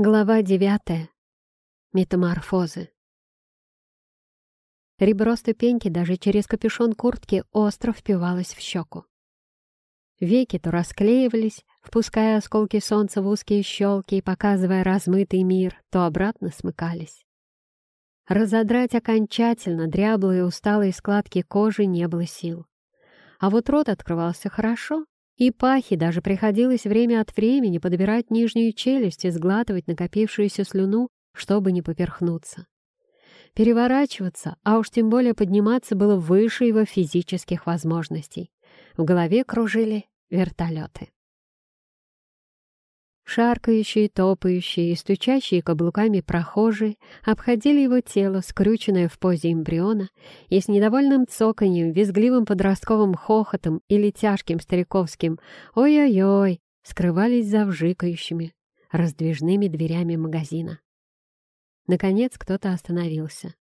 Глава девятая. Метаморфозы. Ребро ступеньки даже через капюшон куртки остро впивалось в щеку. Веки то расклеивались, впуская осколки солнца в узкие щелки и показывая размытый мир, то обратно смыкались. Разодрать окончательно дряблые усталые складки кожи не было сил. А вот рот открывался хорошо, и Пахе даже приходилось время от времени подбирать нижнюю челюсть и сглатывать накопившуюся слюну, чтобы не поперхнуться. Переворачиваться, а уж тем более подниматься было выше его физических возможностей. В голове кружили вертолеты. Шаркающие, топающие и стучащие каблуками прохожие обходили его тело, скрюченное в позе эмбриона, и с недовольным цоканьем, визгливым подростковым хохотом или тяжким стариковским «Ой-ой-ой!» скрывались за вжикающими, раздвижными дверями магазина. Наконец кто-то остановился.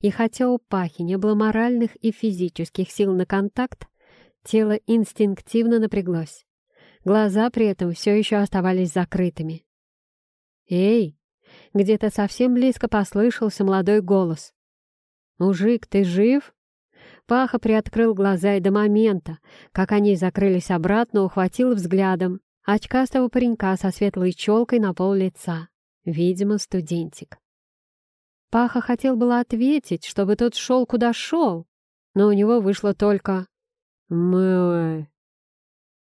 И хотя у Пахи не было моральных и физических сил на контакт, тело инстинктивно напряглось. Глаза при этом все еще оставались закрытыми. «Эй!» — где-то совсем близко послышался молодой голос. «Мужик, ты жив?» Паха приоткрыл глаза и до момента, как они закрылись обратно, ухватил взглядом очкастого паренька со светлой челкой на пол лица. Видимо, студентик. Паха хотел было ответить, чтобы тот шел куда шел, но у него вышло только «Мы...»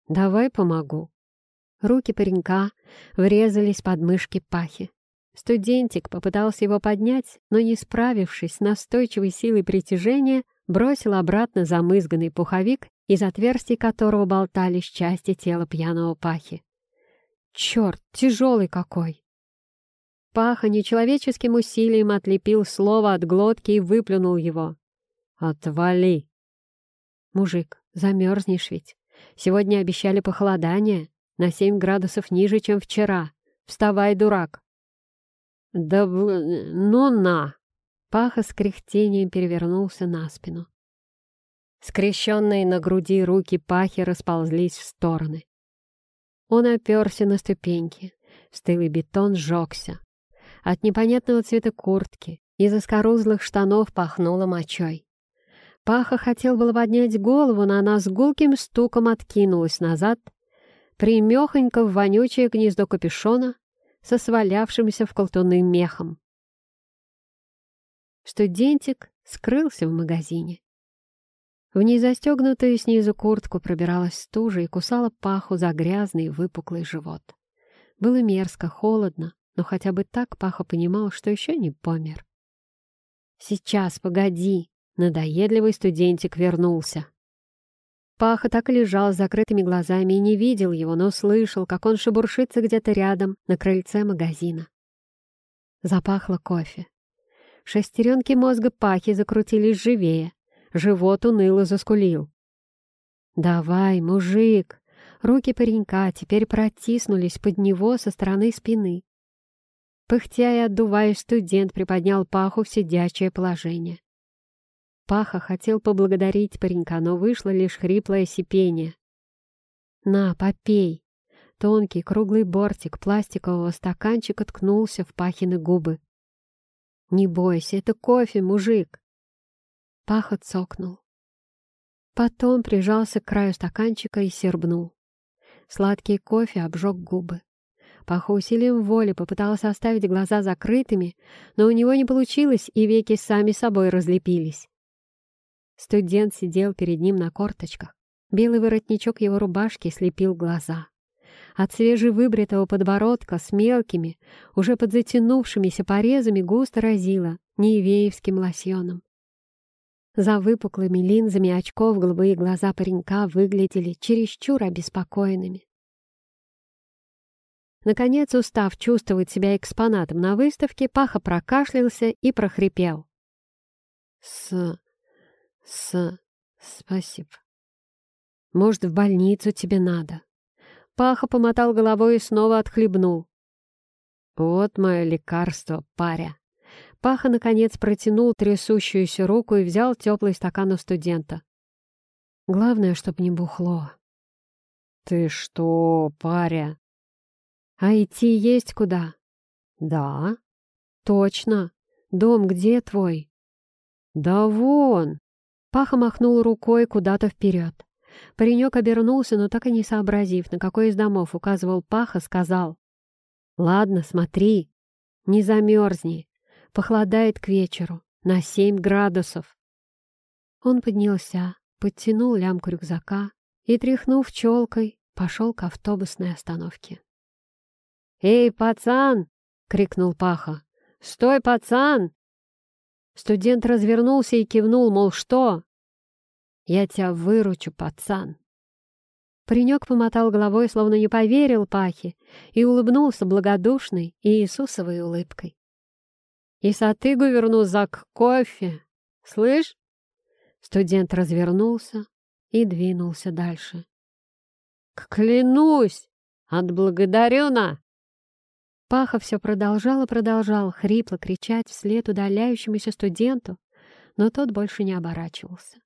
«Давай помогу». Руки паренька врезались под мышки пахи. Студентик попытался его поднять, но, не справившись с настойчивой силой притяжения, бросил обратно замызганный пуховик, из отверстий которого болтались части тела пьяного пахи. «Черт, тяжелый какой!» Паха нечеловеческим усилием отлепил слово от глотки и выплюнул его. «Отвали!» «Мужик, замерзнешь ведь!» Сегодня обещали похолодание на семь градусов ниже, чем вчера. Вставай, дурак!» «Да ну на!» Паха с кряхтением перевернулся на спину. Скрещенные на груди руки Пахи расползлись в стороны. Он оперся на ступеньки. Стылый бетон сжегся. От непонятного цвета куртки из оскорузлых штанов пахнуло мочой. Паха хотел было поднять голову, но она с гулким стуком откинулась назад, примехонько в вонючее гнездо капюшона со свалявшимся в колтуны мехом. Студентик скрылся в магазине. В незастегнутую снизу куртку пробиралась стужа и кусала паху за грязный выпуклый живот. Было мерзко, холодно, но хотя бы так Паха понимал, что еще не помер. «Сейчас, погоди!» Надоедливый студентик вернулся. Паха так и лежал с закрытыми глазами и не видел его, но слышал, как он шебуршится где-то рядом на крыльце магазина. Запахло кофе. Шестеренки мозга Пахи закрутились живее. Живот уныло заскулил. «Давай, мужик!» Руки паренька теперь протиснулись под него со стороны спины. Пыхтя и отдуваясь, студент приподнял Паху в сидячее положение. Паха хотел поблагодарить паренька, но вышло лишь хриплое сипение. «На, попей!» Тонкий круглый бортик пластикового стаканчика ткнулся в Пахины губы. «Не бойся, это кофе, мужик!» Паха цокнул. Потом прижался к краю стаканчика и сербнул. Сладкий кофе обжег губы. Паха усилием воли попытался оставить глаза закрытыми, но у него не получилось, и веки сами собой разлепились. Студент сидел перед ним на корточках. Белый воротничок его рубашки слепил глаза. От свежевыбритого подбородка с мелкими, уже подзатянувшимися порезами густо разило неевеевским лосьоном. За выпуклыми линзами очков голубые глаза паренька выглядели чересчур обеспокоенными. Наконец, устав чувствовать себя экспонатом на выставке, Паха прокашлялся и прохрипел. «С... С... спасибо. Может, в больницу тебе надо?» Паха помотал головой и снова отхлебнул. «Вот мое лекарство, паря!» Паха, наконец, протянул трясущуюся руку и взял теплый стакан у студента. «Главное, чтоб не бухло». «Ты что, паря?» «А идти есть куда?» «Да». «Точно. Дом где твой?» «Да вон!» Паха махнул рукой куда-то вперед. Паренек обернулся, но так и не сообразив, на какой из домов указывал Паха, сказал. «Ладно, смотри, не замерзни. Похолодает к вечеру, на семь градусов». Он поднялся, подтянул лямку рюкзака и, тряхнув челкой, пошел к автобусной остановке. «Эй, пацан!» — крикнул Паха. «Стой, пацан!» Студент развернулся и кивнул, мол, что? «Я тебя выручу, пацан!» Паренек помотал головой, словно не поверил Пахе, и улыбнулся благодушной и Иисусовой улыбкой. «И сатыгу верну за кофе! Слышь?» Студент развернулся и двинулся дальше. «Клянусь! Отблагодарю на!» Паха все продолжал и продолжал хрипло кричать вслед удаляющемуся студенту, но тот больше не оборачивался.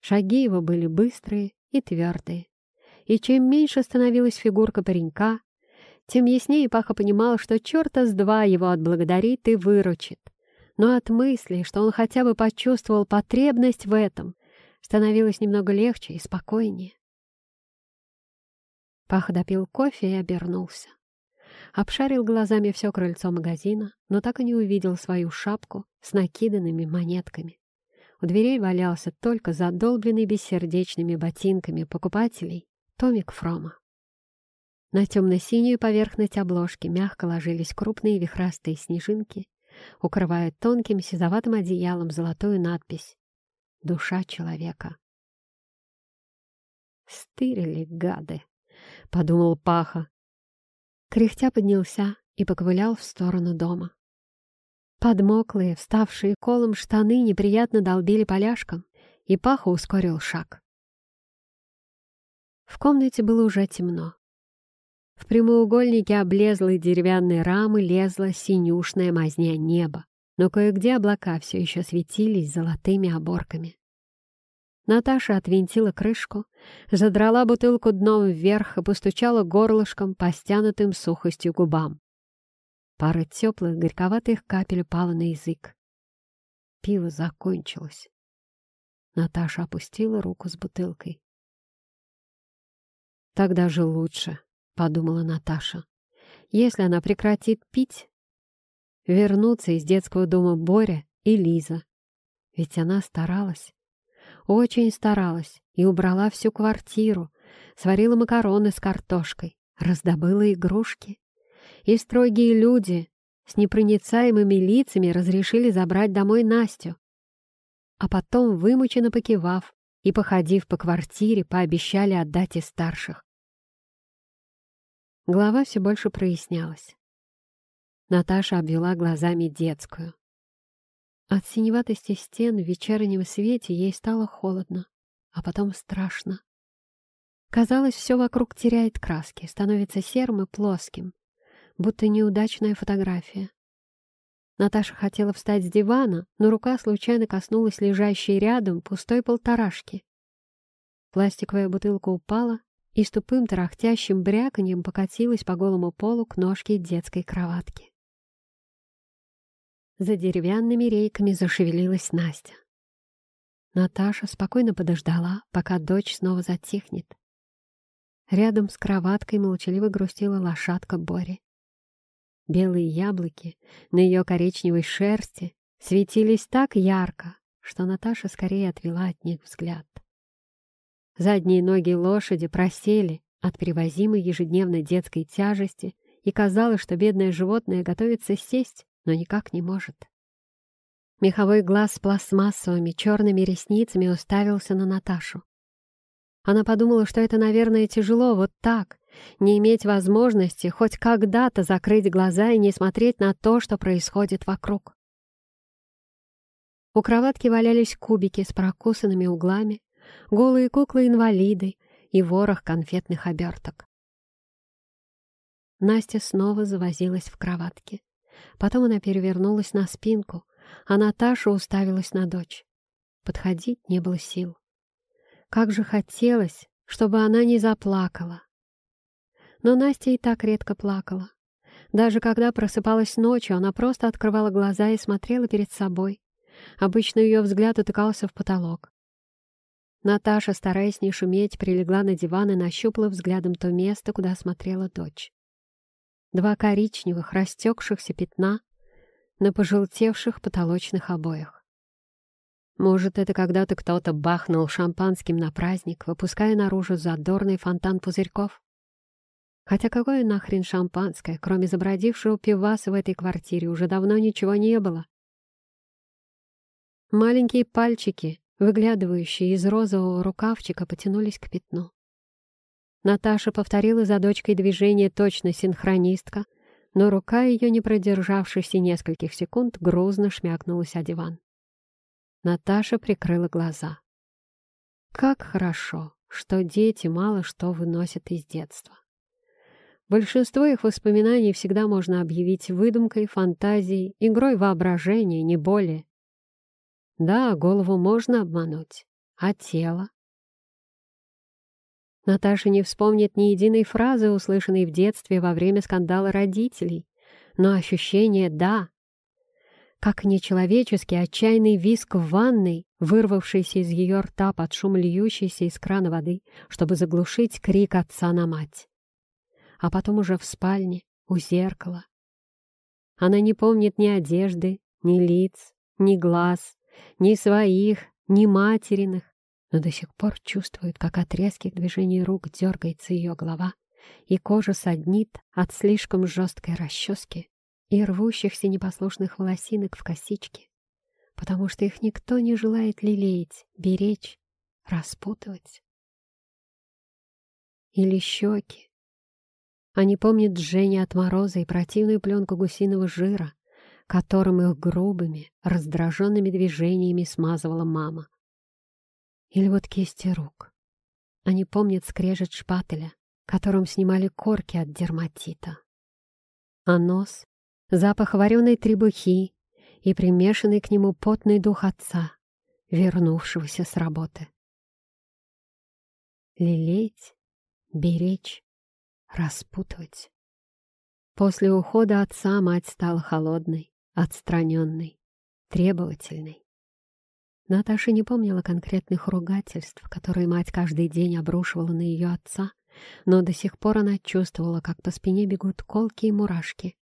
Шаги его были быстрые и твердые, и чем меньше становилась фигурка паренька, тем яснее Паха понимал, что черта с два его отблагодарит и выручит. Но от мысли, что он хотя бы почувствовал потребность в этом, становилось немного легче и спокойнее. Паха допил кофе и обернулся. Обшарил глазами все крыльцо магазина, но так и не увидел свою шапку с накиданными монетками. У дверей валялся только задолбленный бессердечными ботинками покупателей томик Фрома. На темно-синюю поверхность обложки мягко ложились крупные вихрастые снежинки, укрывая тонким сизоватым одеялом золотую надпись «Душа человека». «Стырили, гады!» — подумал Паха, Кряхтя поднялся и поковылял в сторону дома. Подмоклые, вставшие колом штаны неприятно долбили поляшком, и Паха ускорил шаг. В комнате было уже темно. В прямоугольнике облезлой деревянной рамы лезла синюшная мазня неба, но кое-где облака все еще светились золотыми оборками. Наташа отвинтила крышку, задрала бутылку дном вверх и постучала горлышком по стянутым сухостью губам. Пара теплых, горьковатых капель упала на язык. Пиво закончилось. Наташа опустила руку с бутылкой. «Так даже лучше», — подумала Наташа. «Если она прекратит пить, вернутся из детского дома Боря и Лиза. Ведь она старалась. Очень старалась и убрала всю квартиру, сварила макароны с картошкой, раздобыла игрушки. И строгие люди с непроницаемыми лицами разрешили забрать домой Настю. А потом, вымученно покивав и походив по квартире, пообещали отдать и старших. Глава все больше прояснялась. Наташа обвела глазами детскую. От синеватости стен в вечернем свете ей стало холодно, а потом страшно. Казалось, все вокруг теряет краски, становится серым и плоским, будто неудачная фотография. Наташа хотела встать с дивана, но рука случайно коснулась лежащей рядом пустой полторашки. Пластиковая бутылка упала и с тупым тарахтящим бряканьем покатилась по голому полу к ножке детской кроватки. За деревянными рейками зашевелилась Настя. Наташа спокойно подождала, пока дочь снова затихнет. Рядом с кроваткой молчаливо грустила лошадка Бори. Белые яблоки на ее коричневой шерсти светились так ярко, что Наташа скорее отвела от них взгляд. Задние ноги лошади просели от перевозимой ежедневно детской тяжести, и казалось, что бедное животное готовится сесть но никак не может. Меховой глаз с пластмассовыми черными ресницами уставился на Наташу. Она подумала, что это, наверное, тяжело вот так, не иметь возможности хоть когда-то закрыть глаза и не смотреть на то, что происходит вокруг. У кроватки валялись кубики с прокусанными углами, голые куклы-инвалиды и ворох конфетных оберток. Настя снова завозилась в кроватке. Потом она перевернулась на спинку, а Наташа уставилась на дочь. Подходить не было сил. Как же хотелось, чтобы она не заплакала. Но Настя и так редко плакала. Даже когда просыпалась ночью, она просто открывала глаза и смотрела перед собой. Обычно ее взгляд утыкался в потолок. Наташа, стараясь не шуметь, прилегла на диван и нащупала взглядом то место, куда смотрела дочь. Два коричневых, растекшихся пятна на пожелтевших потолочных обоях. Может, это когда-то кто-то бахнул шампанским на праздник, выпуская наружу задорный фонтан пузырьков? Хотя какое нахрен шампанское, кроме забродившего пиваса в этой квартире, уже давно ничего не было. Маленькие пальчики выглядывающие из розового рукавчика, потянулись к пятну. Наташа повторила за дочкой движение точно синхронистка, но рука ее, не продержавшись и нескольких секунд, грузно шмякнулась о диван. Наташа прикрыла глаза. Как хорошо, что дети мало что выносят из детства. Большинство их воспоминаний всегда можно объявить выдумкой, фантазией, игрой воображения, не более. Да, голову можно обмануть, а тело? Наташа не вспомнит ни единой фразы, услышанной в детстве во время скандала родителей, но ощущение «да». Как нечеловеческий отчаянный виск в ванной, вырвавшийся из ее рта под шум льющейся из крана воды, чтобы заглушить крик отца на мать. А потом уже в спальне, у зеркала. Она не помнит ни одежды, ни лиц, ни глаз, ни своих, ни материных, но до сих пор чувствует, как от резких движений рук дергается ее голова, и кожа саднит от слишком жесткой расчески и рвущихся непослушных волосинок в косички, потому что их никто не желает лелеять, беречь, распутывать. Или щеки. Они помнят Женя от мороза и противную пленку гусиного жира, которым их грубыми, раздраженными движениями смазывала мама. Или вот кисти рук. Они помнят скрежет шпателя, которым снимали корки от дерматита. А нос — запах вареной требухи и примешанный к нему потный дух отца, вернувшегося с работы. Лелеять, беречь, распутывать. После ухода отца мать стала холодной, отстраненный, требовательный. Наташа не помнила конкретных ругательств, которые мать каждый день обрушивала на ее отца, но до сих пор она чувствовала, как по спине бегут колки и мурашки,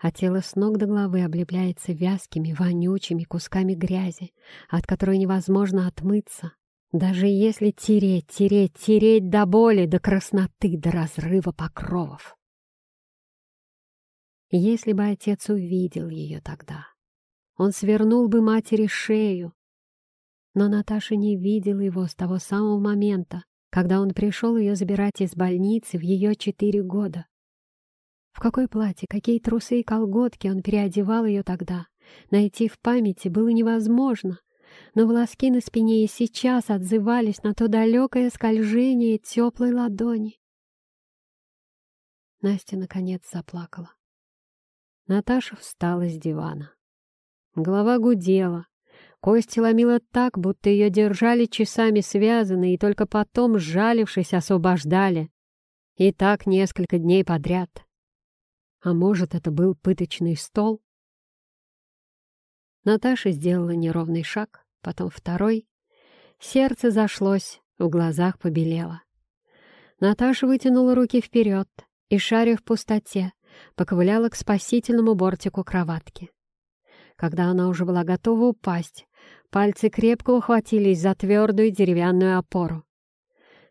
а тело с ног до головы облепляется вязкими, вонючими кусками грязи, от которой невозможно отмыться, даже если тереть, тереть, тереть до боли, до красноты, до разрыва покровов. Если бы отец увидел ее тогда, он свернул бы матери шею. Но Наташа не видела его с того самого момента, когда он пришел ее забирать из больницы в ее четыре года. В какое платье, какие трусы и колготки он переодевал ее тогда, найти в памяти было невозможно, но волоски на спине и сейчас отзывались на то далекое скольжение теплой ладони. Настя, наконец, заплакала. Наташа встала с дивана. Голова гудела. Кости ломила так, будто ее держали часами связанной и только потом, сжалившись, освобождали. И так несколько дней подряд. А может, это был пыточный стол? Наташа сделала неровный шаг, потом второй. Сердце зашлось, в глазах побелело. Наташа вытянула руки вперед и, шаря в пустоте, поковыляла к спасительному бортику кроватки. Когда она уже была готова упасть, пальцы крепко ухватились за твердую деревянную опору.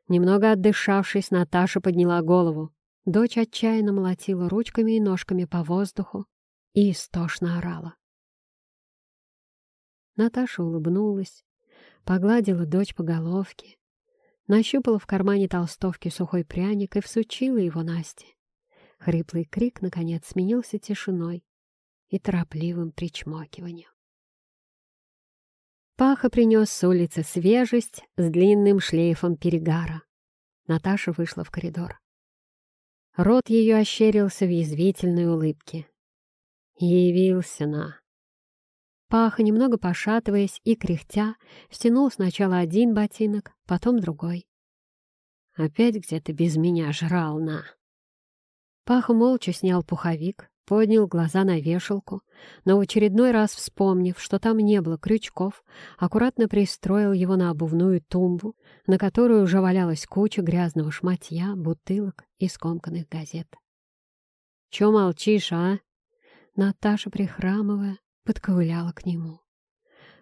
Немного отдышавшись, Наташа подняла голову. Дочь отчаянно молотила ручками и ножками по воздуху и истошно орала. Наташа улыбнулась, погладила дочь по головке, нащупала в кармане толстовки сухой пряник и всучила его Насте. Хриплый крик, наконец, сменился тишиной и торопливым причмокиванием. Паха принес с улицы свежесть с длинным шлейфом перегара. Наташа вышла в коридор. Рот ее ощерился в язвительной улыбке. Явился на. Паха, немного пошатываясь и кряхтя, стянул сначала один ботинок, потом другой. «Опять где-то без меня жрал, на!» Паха молча снял пуховик, поднял глаза на вешалку, но в очередной раз вспомнив, что там не было крючков, аккуратно пристроил его на обувную тумбу, на которой уже валялась куча грязного шматья, бутылок и скомканных газет. «Чё молчишь, а?» Наташа, прихрамывая, подковыляла к нему.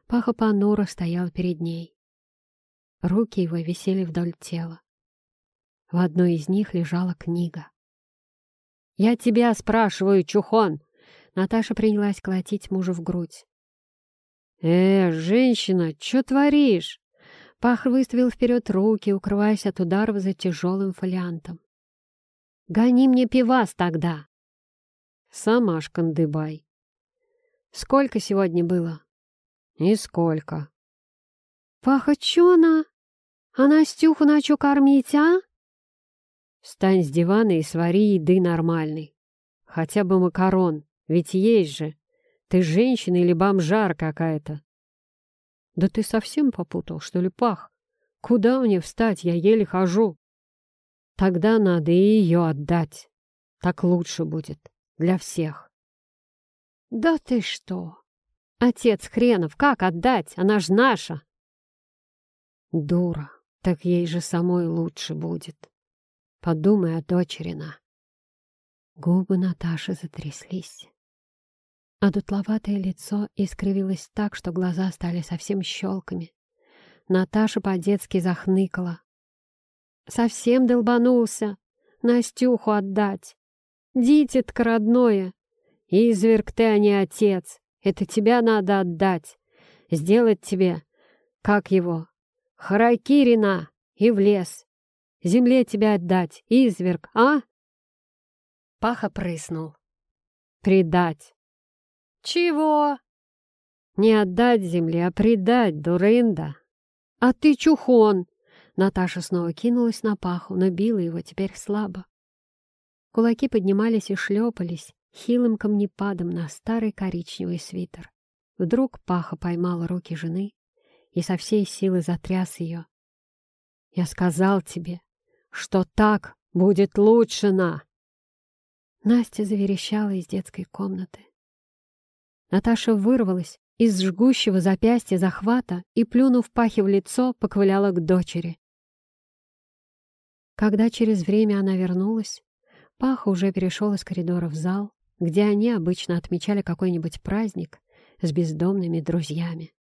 Паха понуро стоял перед ней. Руки его висели вдоль тела. В одной из них лежала книга. «Я тебя спрашиваю, Чухон!» Наташа принялась колотить мужа в грудь. «Э, женщина, что творишь?» Пах выставил вперед руки, укрываясь от ударов за тяжелым фолиантом. «Гони мне пивас тогда!» «Сама шкандыбай!» «Сколько сегодня было?» «Нисколько!» «Паха, чё она? А Настюху начу кормить, а?» Встань с дивана и свари еды нормальной. Хотя бы макарон, ведь есть же. Ты женщина или бомжар какая-то? Да ты совсем попутал, что ли, пах? Куда мне встать? Я еле хожу. Тогда надо и ее отдать. Так лучше будет. Для всех. Да ты что? Отец хренов, как отдать? Она ж наша. Дура, так ей же самой лучше будет. Подумай о дочерина. Губы Наташи затряслись. А дутловатое лицо искривилось так, что глаза стали совсем щелками. Наташа по-детски захныкала. «Совсем долбанулся! Настюху отдать! Дитятка родное! Изверг ты, а не отец! Это тебя надо отдать! Сделать тебе, как его, харакирина и в лес! Земле тебя отдать, изверг, а?» Паха прыснул. «Предать». «Чего?» «Не отдать земле, а предать, дурында». «А ты чухон!» Наташа снова кинулась на Паху, но била его теперь слабо. Кулаки поднимались и шлепались хилым камнепадом на старый коричневый свитер. Вдруг Паха поймал руки жены и со всей силы затряс ее. «Я сказал тебе, что так будет лучше, на!» Настя заверещала из детской комнаты. Наташа вырвалась из жгущего запястья захвата и, плюнув пахи в лицо, поковыляла к дочери. Когда через время она вернулась, Паха уже перешел из коридора в зал, где они обычно отмечали какой-нибудь праздник с бездомными друзьями.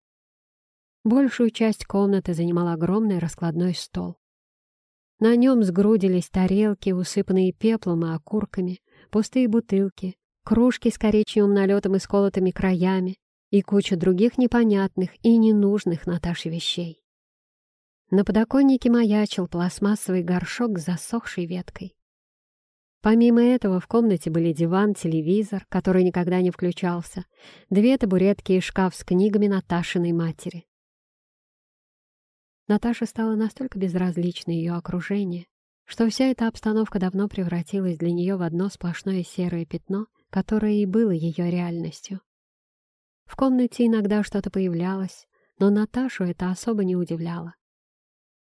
Большую часть комнаты занимал огромный раскладной стол. На нем сгрудились тарелки, усыпанные пеплом и окурками, пустые бутылки, кружки с коричневым налетом и сколотыми краями и куча других непонятных и ненужных Наташе вещей. На подоконнике маячил пластмассовый горшок с засохшей веткой. Помимо этого в комнате были диван, телевизор, который никогда не включался, две табуретки и шкаф с книгами Наташиной матери. Наташе стало настолько безразлично ее окружение, что вся эта обстановка давно превратилась для нее в одно сплошное серое пятно, которое и было ее реальностью. В комнате иногда что-то появлялось, но Наташу это особо не удивляло.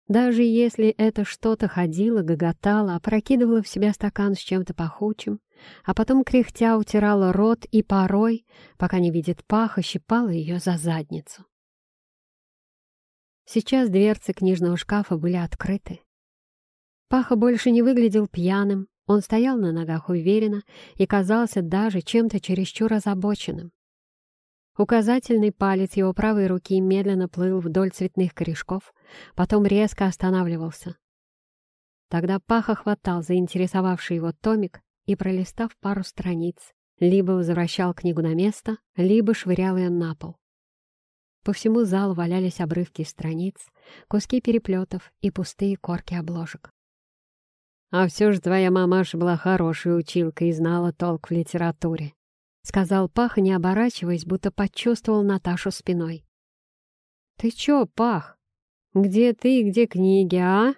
Даже если это что-то ходило, гоготало, опрокидывало в себя стакан с чем-то пахучим, а потом кряхтя утирала рот и порой, пока не видит паха, щипала ее за задницу. Сейчас дверцы книжного шкафа были открыты. Паха больше не выглядел пьяным, он стоял на ногах уверенно и казался даже чем-то чересчур озабоченным. Указательный палец его правой руки медленно плыл вдоль цветных корешков, потом резко останавливался. Тогда Паха хватал заинтересовавший его томик и, пролистав пару страниц, либо возвращал книгу на место, либо швырял ее на пол. По всему залу валялись обрывки страниц, куски переплетов и пустые корки обложек. «А все же твоя мамаша была хорошей училкой и знала толк в литературе», — сказал Пах, не оборачиваясь, будто почувствовал Наташу спиной. «Ты чё, Пах? Где ты и где книги, а?»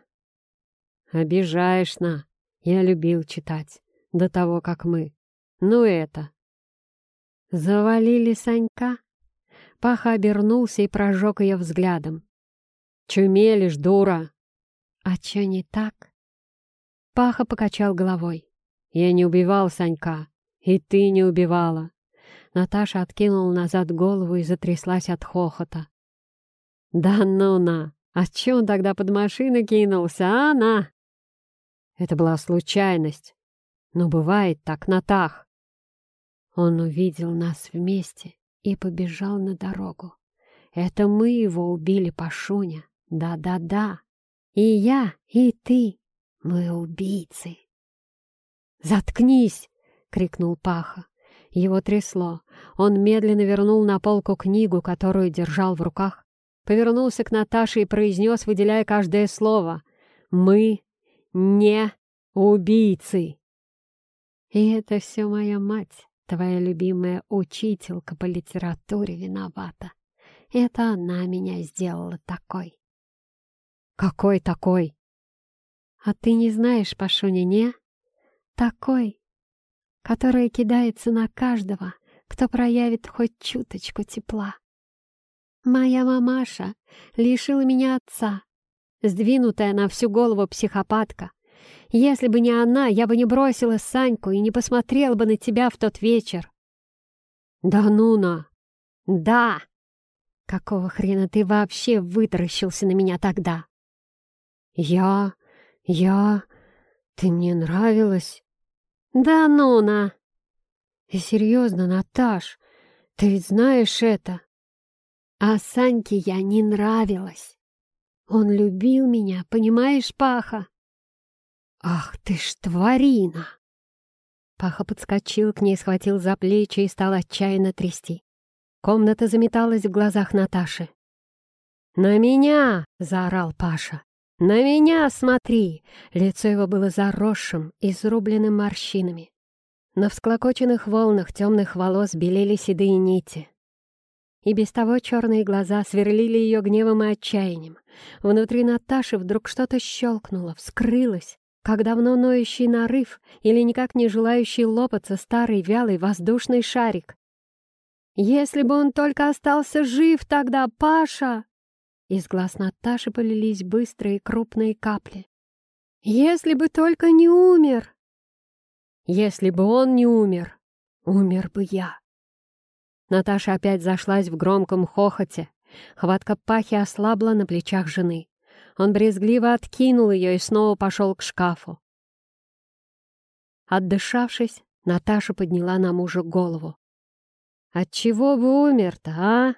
«Обижаешь на. Я любил читать. До того, как мы. Ну это...» «Завалили Санька?» Паха обернулся и прожег ее взглядом. «Чумелишь, дура!» «А чё не так?» Паха покачал головой. Я не убивал Санька, и ты не убивала. Наташа откинула назад голову и затряслась от хохота. «Да ну на! А че он тогда под машину кинулся, а, на?» Это была случайность. Но бывает так, Натах. Он увидел нас вместе и побежал на дорогу. Это мы его убили, Пашуня. Да-да-да. И я, и ты. Мы убийцы. «Заткнись!» — крикнул Паха. Его трясло. Он медленно вернул на полку книгу, которую держал в руках, повернулся к Наташе и произнес, выделяя каждое слово. «Мы не убийцы!» И это все моя мать, твоя любимая учителька по литературе, виновата. Это она меня сделала такой. Какой такой? А ты не знаешь, Пашуня, не? Такой, которая кидается на каждого, кто проявит хоть чуточку тепла. Моя мамаша лишила меня отца, сдвинутая на всю голову психопатка. Если бы не она, я бы не бросила Саньку и не посмотрела бы на тебя в тот вечер. Да ну на! Да! Какого хрена ты вообще вытаращился на меня тогда? Я... я... Ты мне нравилась. Да ну на! И серьезно, Наташ, ты ведь знаешь это. А Саньке я не нравилась. Он любил меня, понимаешь, Паха? Ах ты ж тварина! Паха подскочил к ней, схватил за плечи и стал отчаянно трясти. Комната заметалась в глазах Наташи. «На меня!» — заорал Паша. «На меня смотри!» Лицо его было заросшим, изрубленным морщинами. На всклокоченных волнах темных волос белели седые нити. И без того черные глаза сверлили ее гневом и отчаянием. Внутри Наташи вдруг что-то щелкнуло, вскрылось, как давно ноющий нарыв или никак не желающий лопаться старый вялый воздушный шарик. Если бы он только остался жив тогда, Паша!» Из глаз Наташи полились быстрые крупные капли. «Если бы только не умер!» «Если бы он не умер, умер бы я!» Наташа опять зашлась в громком хохоте. Хватка пахи ослабла на плечах жены. Он брезгливо откинул ее и снова пошел к шкафу. Отдышавшись, Наташа подняла на мужа голову. От чего бы умер-то, а?»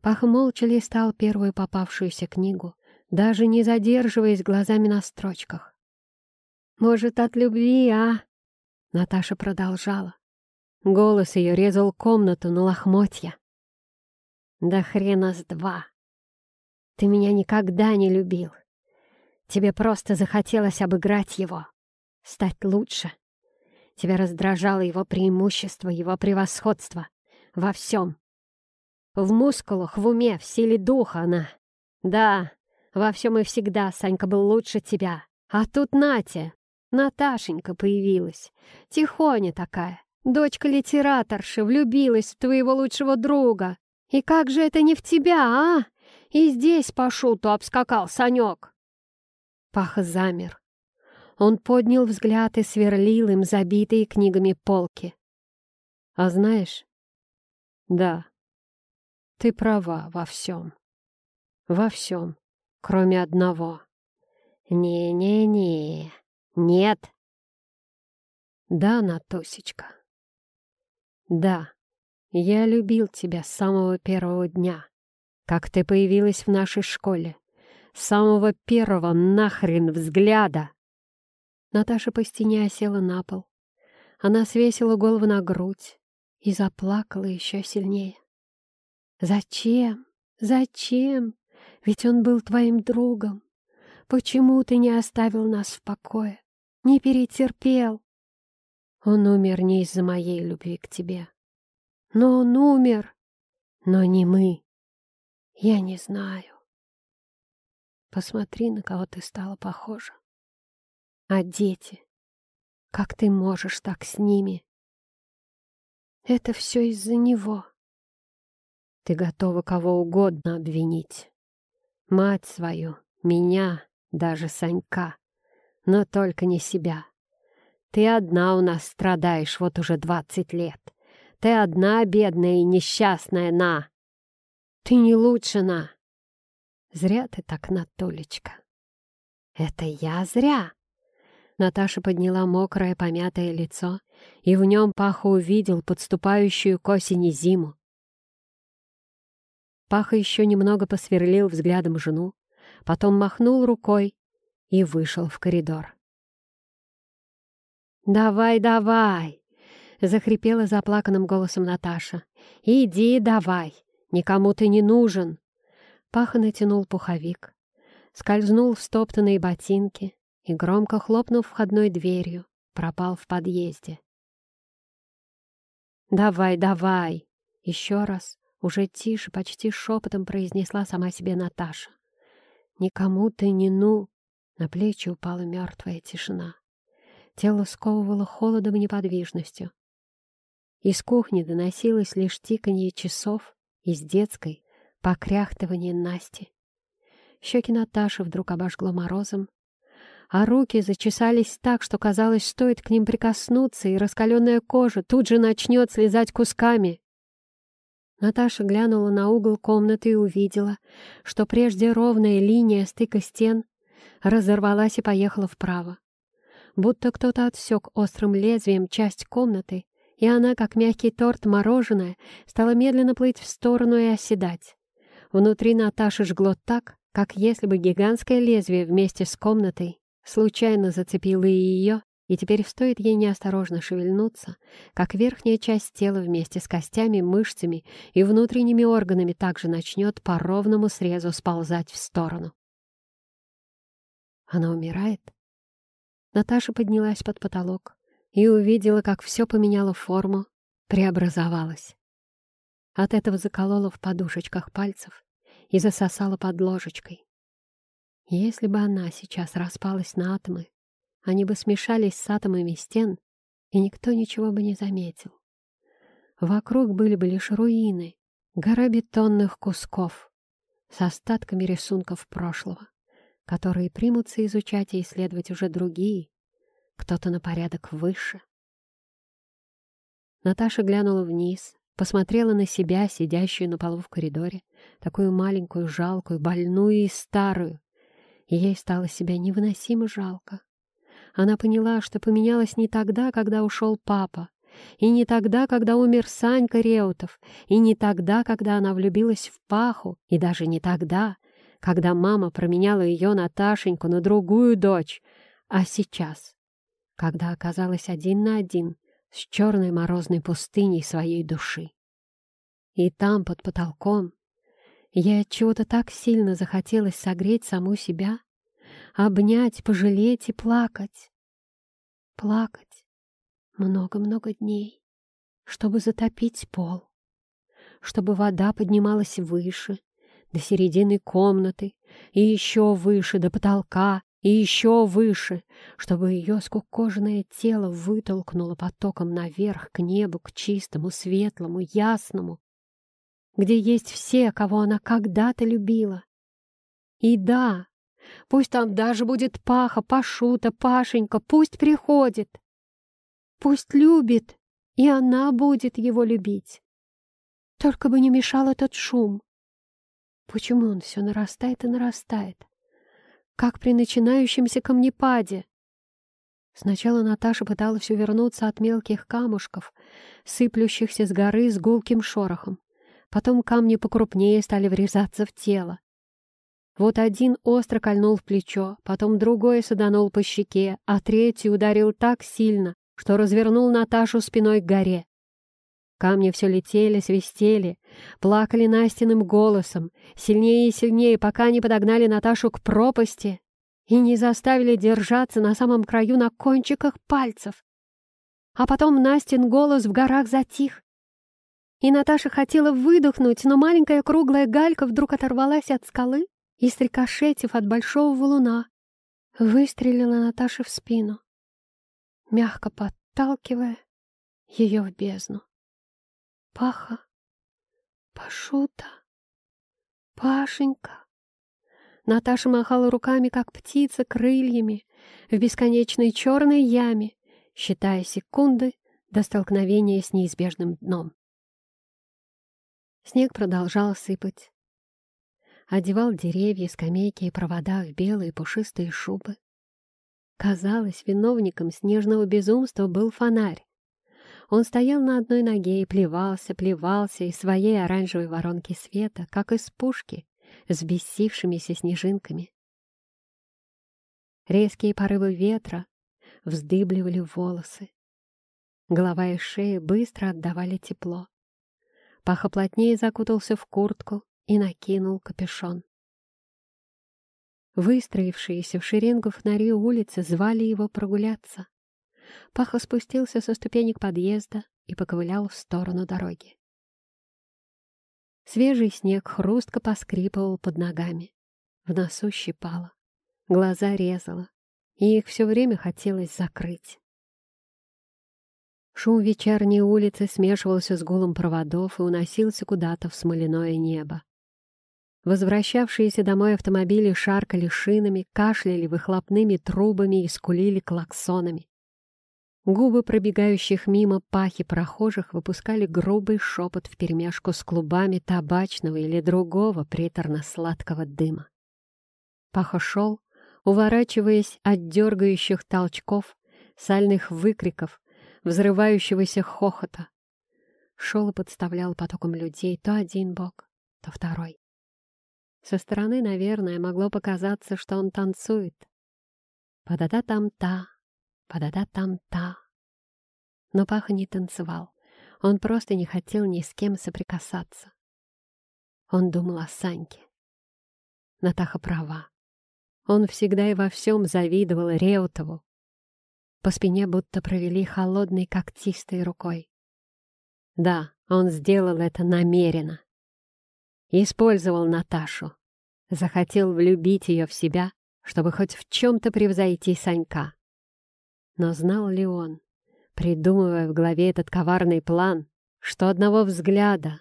Паха молча листал первую попавшуюся книгу, даже не задерживаясь глазами на строчках. «Может, от любви, а?» Наташа продолжала. Голос ее резал комнату на лохмотья. «Да хрена с два! Ты меня никогда не любил. Тебе просто захотелось обыграть его, стать лучше. Тебя раздражало его преимущество, его превосходство во всем. В мускулах, в уме, в силе духа она. Да, во всем и всегда Санька был лучше тебя. А тут Натя, Наташенька появилась. Тихоня такая, дочка литераторши, влюбилась в твоего лучшего друга. И как же это не в тебя, а? И здесь по шуту обскакал Санек. Паха замер. Он поднял взгляд и сверлил им забитые книгами полки. А знаешь, да, ты права во всем. Во всем, кроме одного. Не-не-не, нет. Да, Натосечка. Да, я любил тебя с самого первого дня, как ты появилась в нашей школе. С самого первого нахрен взгляда. Наташа по стене осела на пол. Она свесила голову на грудь, и заплакала еще сильнее. «Зачем? Зачем? Ведь он был твоим другом. Почему ты не оставил нас в покое? Не перетерпел?» «Он умер не из-за моей любви к тебе. Но он умер, но не мы. Я не знаю. Посмотри, на кого ты стала похожа. А дети? Как ты можешь так с ними?» Это все из-за него. Ты готова кого угодно обвинить. Мать свою, меня, даже Санька, но только не себя. Ты одна у нас страдаешь вот уже двадцать лет. Ты одна бедная и несчастная, на!» «Ты не лучше, на!» «Зря ты так, Натулечка!» «Это я зря!» Наташа подняла мокрое помятое лицо, и в нем Паха увидел подступающую к осени зиму. Паха еще немного посверлил взглядом жену, потом махнул рукой и вышел в коридор. «Давай, давай!» — захрипела заплаканным голосом Наташа. «Иди давай! Никому ты не нужен!» Паха натянул пуховик, скользнул в стоптанные ботинки и, громко хлопнув входной дверью, пропал в подъезде. «Давай, давай!» — еще раз, уже тише, почти шепотом произнесла сама себе Наташа. «Никому ты не ну!» На плечи упала мертвая тишина. Тело сковывало холодом и неподвижностью. Из кухни доносилось лишь тиканье часов, из детской — покряхтывание Насти. Щеки Наташи вдруг обожгло морозом, а руки зачесались так, что казалось, стоит к ним прикоснуться, и раскаленная кожа тут же начнет слезать кусками. Наташа глянула на угол комнаты и увидела, что прежде ровная линия стыка стен разорвалась и поехала вправо. Будто кто-то отсек острым лезвием часть комнаты и она, как мягкий торт мороженое, стала медленно плыть в сторону и оседать. Внутри Наташи жгло так, как если бы гигантское лезвие вместе с комнатой случайно зацепило и ее, и теперь стоит ей неосторожно шевельнуться, как верхняя часть тела вместе с костями, мышцами и внутренними органами также начнет по ровному срезу сползать в сторону. Она умирает? Наташа поднялась под потолок, и увидела, как все поменяло форму, преобразовалось. От этого заколола в подушечках пальцев и засосала под ложечкой. Если бы она сейчас распалась на атомы, они бы смешались с атомами стен, и никто ничего бы не заметил. Вокруг были бы лишь руины, гора бетонных кусков с остатками рисунков прошлого, которые примутся изучать и исследовать уже другие, кто-то на порядок выше. Наташа глянула вниз, посмотрела на себя, сидящую на полу в коридоре, такую маленькую, жалкую, больную и старую. Ей стало себя невыносимо жалко. Она поняла, что поменялась не тогда, когда ушел папа, и не тогда, когда умер Санька Реутов, и не тогда, когда она влюбилась в Паху, и даже не тогда, когда мама променяла ее Наташеньку на другую дочь, а сейчас, когда оказалась один на один с черной морозной пустыней своей души. И там, под потолком, я от чего-то так сильно захотелось согреть саму себя, обнять, пожалеть и плакать. Плакать много-много дней, чтобы затопить пол, чтобы вода поднималась выше, до середины комнаты, и еще выше, до потолка, и еще выше, чтобы ее скукоженное тело вытолкнуло потоком наверх к небу, к чистому, светлому, ясному, где есть все, кого она когда-то любила. И да, пусть там даже будет Паха, Пашута, Пашенька, пусть приходит, пусть любит, и она будет его любить. Только бы не мешал этот шум. Почему он все нарастает и нарастает? Как при начинающемся камнепаде. Сначала Наташа пыталась увернуться от мелких камушков, сыплющихся с горы с гулким шорохом. Потом камни покрупнее стали врезаться в тело. Вот один остро кольнул в плечо, потом другой саданул по щеке, а третий ударил так сильно, что развернул Наташу спиной к горе. Камни все летели, свистели, плакали Настиным голосом, сильнее и сильнее, пока не подогнали Наташу к пропасти и не заставили держаться на самом краю на кончиках пальцев. А потом Настин голос в горах затих, и Наташа хотела выдохнуть, но маленькая круглая галька вдруг оторвалась от скалы и, срикошетив от большого валуна, выстрелила Наташе в спину, мягко подталкивая ее в бездну. Паха, Пашута, Пашенька. Наташа махала руками, как птица, крыльями, в бесконечной черной яме, считая секунды до столкновения с неизбежным дном. Снег продолжал сыпать. Одевал деревья, скамейки и провода в белые пушистые шубы. Казалось, виновником снежного безумства был фонарь. Он стоял на одной ноге и плевался, плевался из своей оранжевой воронки света, как из пушки, с бесившимися снежинками. Резкие порывы ветра вздыбливали волосы. Голова и шея быстро отдавали тепло. Паха плотнее закутался в куртку и накинул капюшон. Выстроившиеся в шеренгу фонари улицы звали его прогуляться. Паха спустился со ступенек подъезда и поковылял в сторону дороги. Свежий снег хрустко поскрипывал под ногами. В носу щипало, глаза резало, и их все время хотелось закрыть. Шум вечерней улицы смешивался с гулом проводов и уносился куда-то в смоляное небо. Возвращавшиеся домой автомобили шаркали шинами, кашляли выхлопными трубами и скулили клаксонами. Губы пробегающих мимо пахи прохожих выпускали грубый шепот вперемешку с клубами табачного или другого приторно-сладкого дыма. Паха шел, уворачиваясь от дергающих толчков, сальных выкриков, взрывающегося хохота. Шел и подставлял потоком людей то один бок, то второй. Со стороны, наверное, могло показаться, что он танцует. Падада-там-та, падада-там-та. Но Паха не танцевал. Он просто не хотел ни с кем соприкасаться. Он думал о Саньке. Натаха права. Он всегда и во всем завидовал Реутову. По спине будто провели холодной когтистой рукой. Да, он сделал это намеренно. Использовал Наташу. Захотел влюбить ее в себя, чтобы хоть в чем-то превзойти Санька. Но знал ли он, придумывая в голове этот коварный план, что одного взгляда,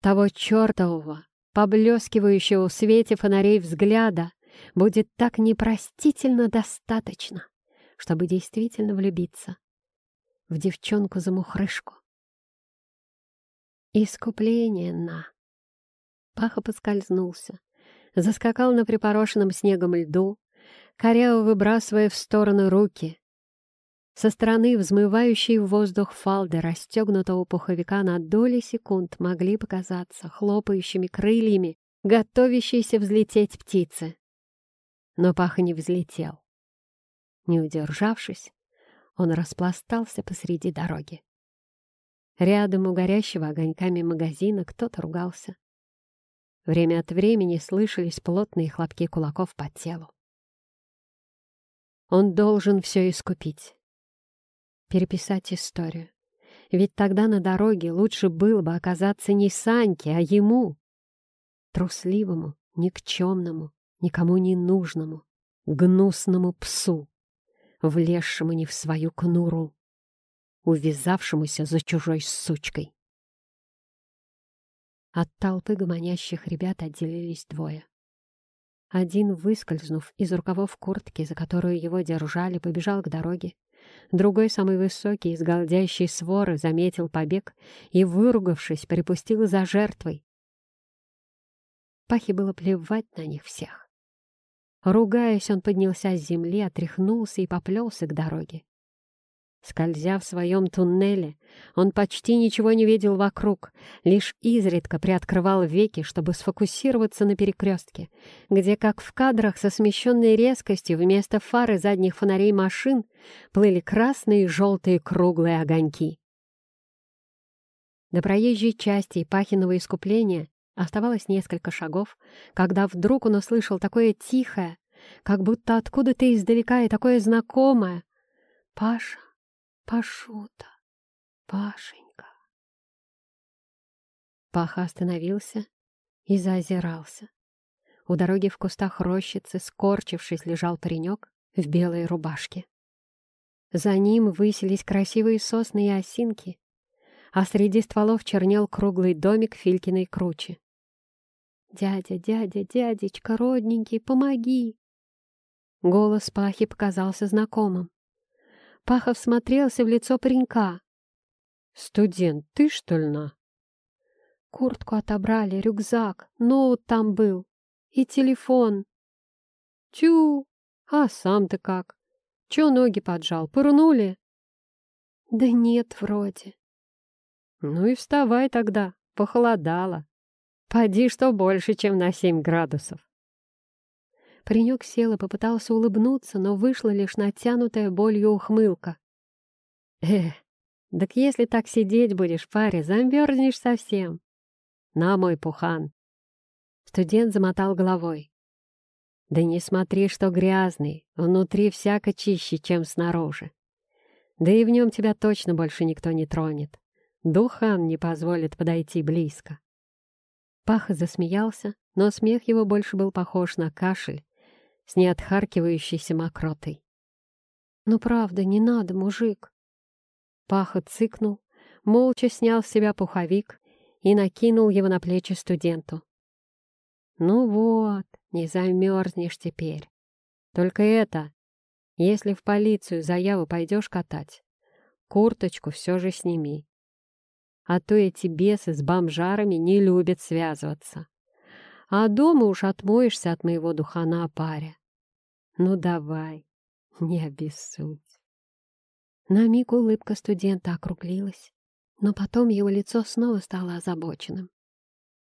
того чертового, поблескивающего в свете фонарей взгляда, будет так непростительно достаточно, чтобы действительно влюбиться в девчонку-замухрышку. Искупление на... Паха поскользнулся, заскакал на припорошенном снегом льду, коряво выбрасывая в стороны руки. Со стороны взмывающей в воздух фалды расстегнутого пуховика на доли секунд могли показаться хлопающими крыльями, готовящиеся взлететь птицы. Но Паха не взлетел. Не удержавшись, он распластался посреди дороги. Рядом у горящего огоньками магазина кто-то ругался. Время от времени слышались плотные хлопки кулаков по телу. Он должен все искупить. Переписать историю. Ведь тогда на дороге лучше было бы оказаться не Саньке, а ему. Трусливому, никчемному, никому не нужному, гнусному псу, влезшему не в свою кнуру, увязавшемуся за чужой сучкой. От толпы гомонящих ребят отделились двое. Один, выскользнув из рукавов куртки, за которую его держали, побежал к дороге. Другой, самый высокий, из голдящей своры, заметил побег и, выругавшись, припустил за жертвой. Пахе было плевать на них всех. Ругаясь, он поднялся с земли, отряхнулся и поплелся к дороге. Скользя в своем туннеле, он почти ничего не видел вокруг, лишь изредка приоткрывал веки, чтобы сфокусироваться на перекрестке, где, как в кадрах со смещенной резкостью, вместо фары задних фонарей машин плыли красные и желтые круглые огоньки. До проезжей части Пахиного искупления оставалось несколько шагов, когда вдруг он услышал такое тихое, как будто откуда-то издалека и такое знакомое «Паша». Пашута, Пашенька. Паха остановился и заозирался. У дороги в кустах рощицы, скорчившись, лежал паренек в белой рубашке. За ним высились красивые сосны и осинки, а среди стволов чернел круглый домик Филькиной кручи. «Дядя, дядя, дядечка, родненький, помоги!» Голос Пахи показался знакомым. Пахов смотрелся в лицо паренька. «Студент, ты что ли на?» Куртку отобрали, рюкзак, ноут там был и телефон. Тю, а сам ты как? Чё ноги поджал, пырнули? Да нет, вроде. Ну и вставай тогда, похолодало. Поди, что больше, чем на семь градусов. Паренек сел и попытался улыбнуться, но вышла лишь натянутая болью ухмылка. Эх, так если так сидеть будешь, паре, замерзнешь совсем. На мой пухан. Студент замотал головой. Да не смотри, что грязный, внутри всяко чище, чем снаружи. Да и в нем тебя точно больше никто не тронет. Духан не позволит подойти близко. Паха засмеялся, но смех его больше был похож на кашель, с неотхаркивающейся мокротой. «Ну правда, не надо, мужик!» Паха цыкнул, молча снял с себя пуховик и накинул его на плечи студенту. «Ну вот, не замерзнешь теперь. Только это, если в полицию заяву пойдешь катать, курточку все же сними. А то эти бесы с бомжарами не любят связываться. А дома уж отмоешься от моего духа на паре. Ну давай, не обессудь. На миг улыбка студента округлилась, но потом его лицо снова стало озабоченным.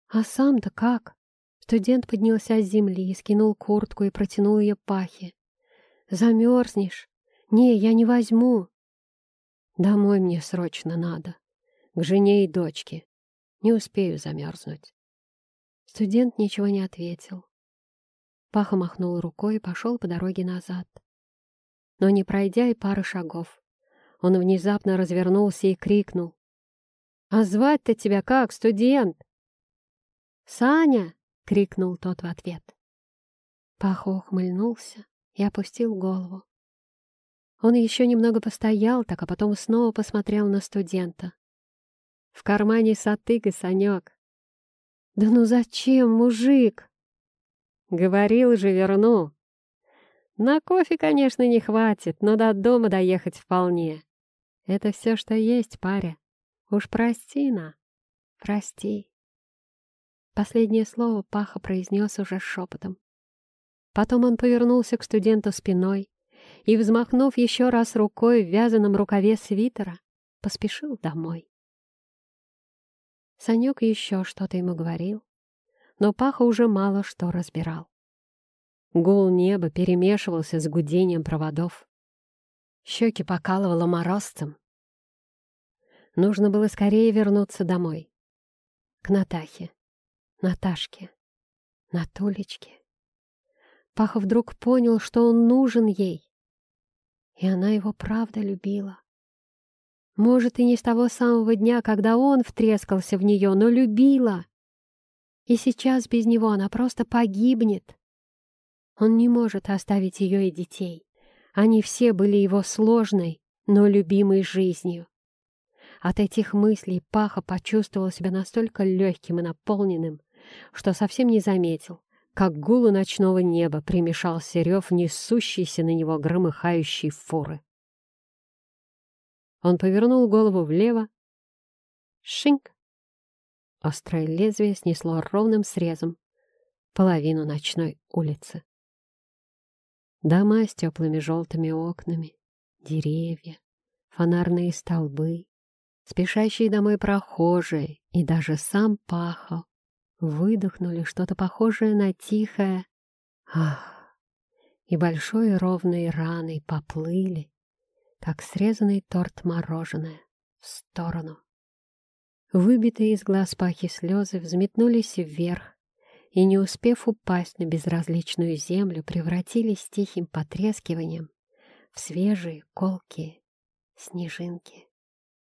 «А сам-то как?» Студент поднялся с земли, скинул куртку и протянул ее пахе. «Замерзнешь? Не, я не возьму!» «Домой мне срочно надо, к жене и дочке. Не успею замерзнуть». Студент ничего не ответил. Паха махнул рукой и пошел по дороге назад. Но не пройдя и пары шагов, он внезапно развернулся и крикнул. «А звать-то тебя как, студент?» «Саня!» — крикнул тот в ответ. Паха ухмыльнулся и опустил голову. Он еще немного постоял так, а потом снова посмотрел на студента. «В кармане сатыга, Санек!» «Да ну зачем, мужик?» Говорил же, верну. На кофе, конечно, не хватит, но до дома доехать вполне. Это все, что есть, паря. Уж прости на. Прости. Последнее слово Паха произнес уже шепотом. Потом он повернулся к студенту спиной и, взмахнув еще раз рукой в вязаном рукаве свитера, поспешил домой. Санек еще что-то ему говорил, но Паха уже мало что разбирал. Гул неба перемешивался с гудением проводов. Щеки покалывало морозцем. Нужно было скорее вернуться домой. К Натахе, Наташке, Натулечке. Паха вдруг понял, что он нужен ей. И она его правда любила. Может, и не с того самого дня, когда он втрескался в нее, но любила. И сейчас без него она просто погибнет. Он не может оставить ее и детей. Они все были его сложной, но любимой жизнью. От этих мыслей Паха почувствовал себя настолько легким и наполненным, что совсем не заметил, как гулу ночного неба примешался рев несущейся на него громыхающей фуры. Он повернул голову влево. Шинк! Острое лезвие снесло ровным срезом половину ночной улицы. Дома с теплыми желтыми окнами, деревья, фонарные столбы, спешащие домой прохожие и даже сам Пахо выдохнули что-то похожее на тихое «Ах!» и большой ровной раной поплыли, как срезанный торт мороженое, в сторону. Выбитые из глаз пахи слезы взметнулись вверх и, не успев упасть на безразличную землю, превратились тихим потрескиванием в свежие колкие снежинки.